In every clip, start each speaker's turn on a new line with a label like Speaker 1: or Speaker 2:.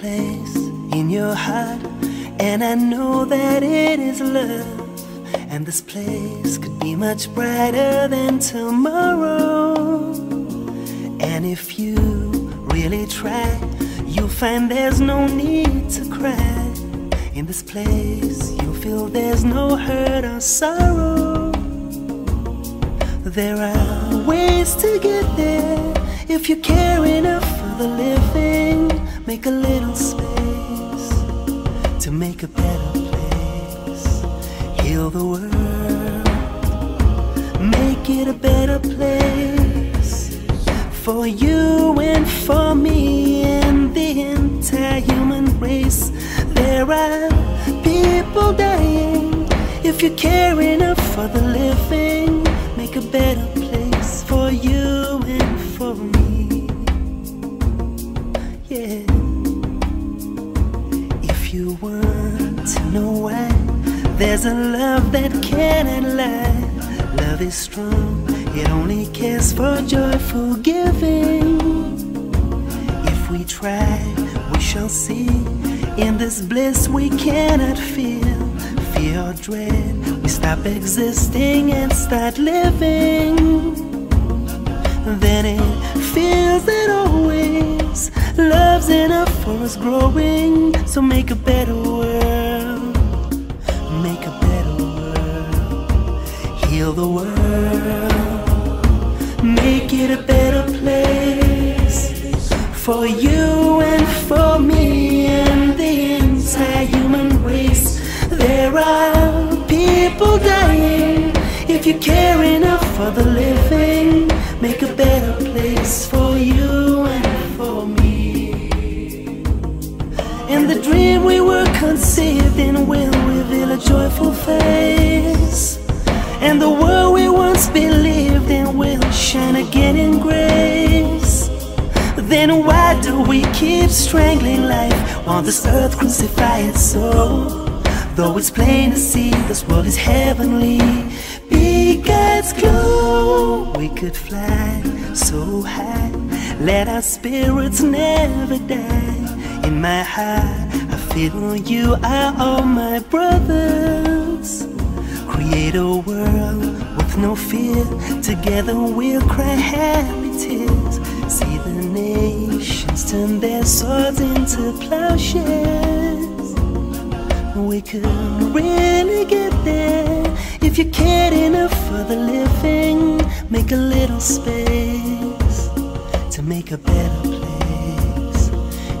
Speaker 1: place in your heart, and I know that it is love. And this place could be much brighter than tomorrow. And if you really try, you'll find there's no need to cry. In this place, you'll feel there's no hurt or sorrow. There are ways to get there if you care enough for the living. Make a little space to make a better place. Heal the world, make it a better place for you and for me and the entire human race. There are people dying. If you care enough for the living, make a better there's a love that cannot lie. Love is strong, it only cares for joyful giving. If we try, we shall see. In this bliss we cannot feel fear or dread. We stop existing and start living. Then it feels that always love's enough for us growing. So make a better the world, make it a better place for you and for me and the entire human race. There are people dying. If you care enough for the living, make a better place for you and for me. And the dream we were conceived in will reveal a joyful face. We keep strangling life while this earth crucifies soul? Though it's plain to see this world is heavenly, be God's glow. We could fly so high, let our spirits never die. In my heart, I feel you are all my brothers. Create a world with no fear. Together we'll cry happy tears. See the turn their swords into plowshares. We could really get there if you cared enough for the living. Make a little space to make a better place.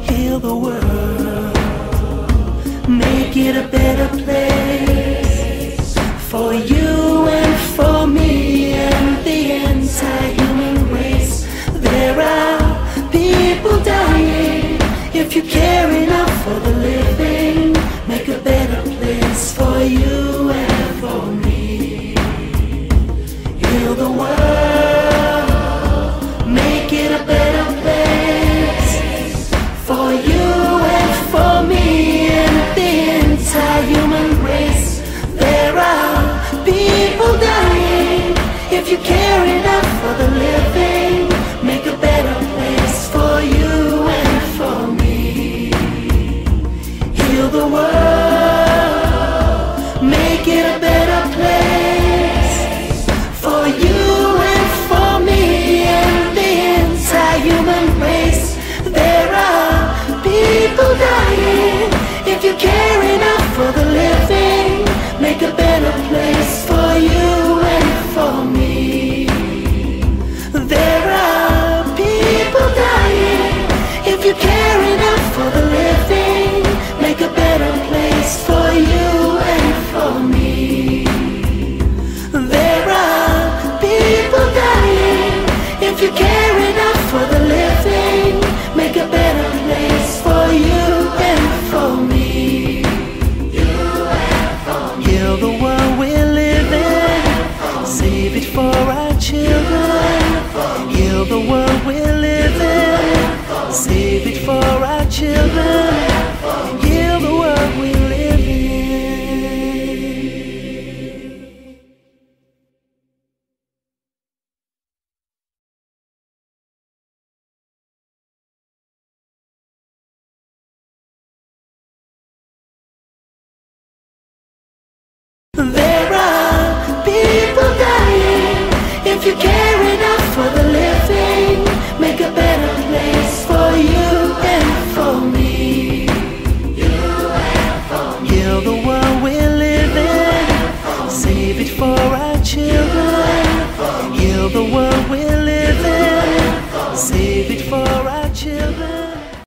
Speaker 1: Heal the world, make it a better the world, for our children. Heal the world we're living. Save it for our children. for our children. Heal the world.